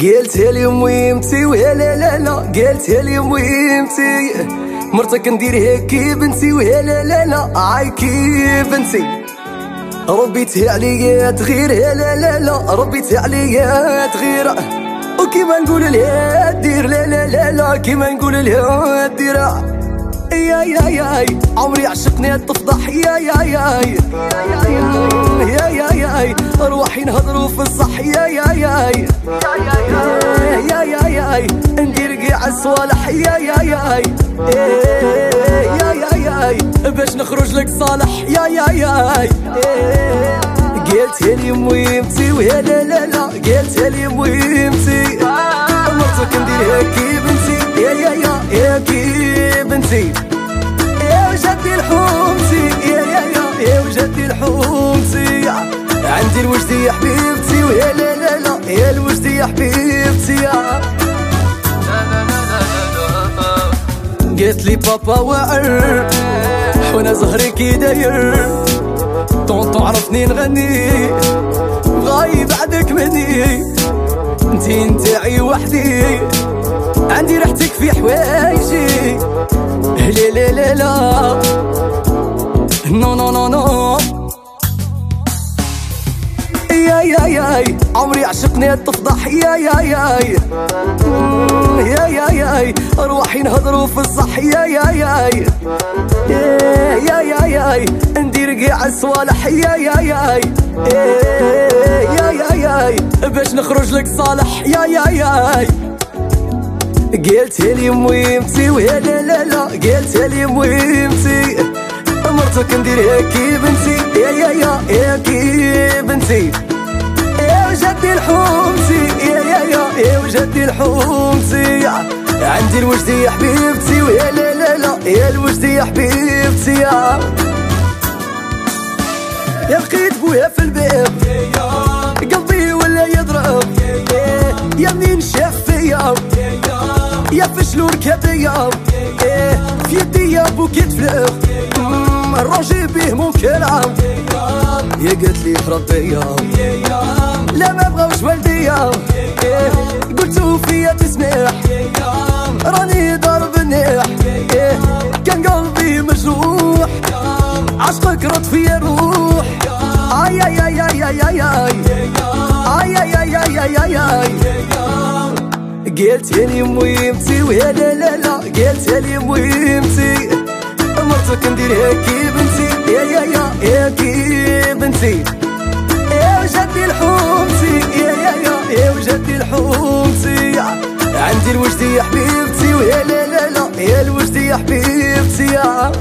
قلتها لي مهمتي ويا لا لا لا قلتها لي مهمتي مرتك نديرها كي بنتي ويا لا لا لا عاي كي بنتي ربيتها عليا تغير يا لا لا لا ربيتها عليا تغير وكيما نقول لها دير لا لا لا لا كيما نقول لها دير يا يا يا عمري عشقني تفضح يا يا يا يا يا يا روحي نهضروا في الصح يا يا يا يا يا يا ندير كاع الصوالح يا يا يا يا يا يا باش نخرج لك صالح. يا يا يا قلت لي مهمتي ويا لا لا لا. قلت لي مهمتي مرتك نديرها كي بنتي. يا يا يا يا كي بنتي. يا وجدي الحومتي يا يا يا يا وجدي الحومتي عندي الوجدي يا حبيبتي ويا لا لا لا. يا الوجدي يا حبيبتي. يا قلت لي، بابا، وعر. وانا زهري كي داير. طونطو عرفني نغني. غايب بعدك مني. انتي نتاعي وحدي. عندي ريحتك في حوايجي. لا لا لا لا نو نو نو نو يا يا عمري عشقني تفضح يا يا يا يا يا يا روحي نهضروا في الصح يا يا يا يا يا يا ندير كاع الصوالح يا يا يا يا يا يا باش نخرج لك صالح يا يا يا قلت لي مهمتي ويا لا لا لا. قلت لي مهمتي مرتك نديرها كي بنتي. يا يا يا يا كي بنتي. يا يا وجدي الحومتي عندي الوجدي يا حبيبتي، ويا لا لا لا، يا الوجدي يا حبيبتي، يا. يا لقيت بويا في الباب. قلبي ولا يضرب. يا منين شاف فيا يا فشلو ركبيا في يدي يا بوكيت فلوخ الراجل به ممكن عام يا قالت لي في ربيا لا ما بغاوش والديا قلتو فيا تسمح راني ضارب النيح كان قلبي مجروح عشقك رد فيا الروح اي اي اي اي اي اي اي اي اي اي اي اي اي قلت لي مهمتي ويا لا لا لا قلت لي مهمتي مرتك نديرها كي بنتي يا يا يا يا بنتي يا وجدي الحومتي عندي الوجدي يا حبيبتي ويا لا لا لا يا الوجدي يا حبيبتي يا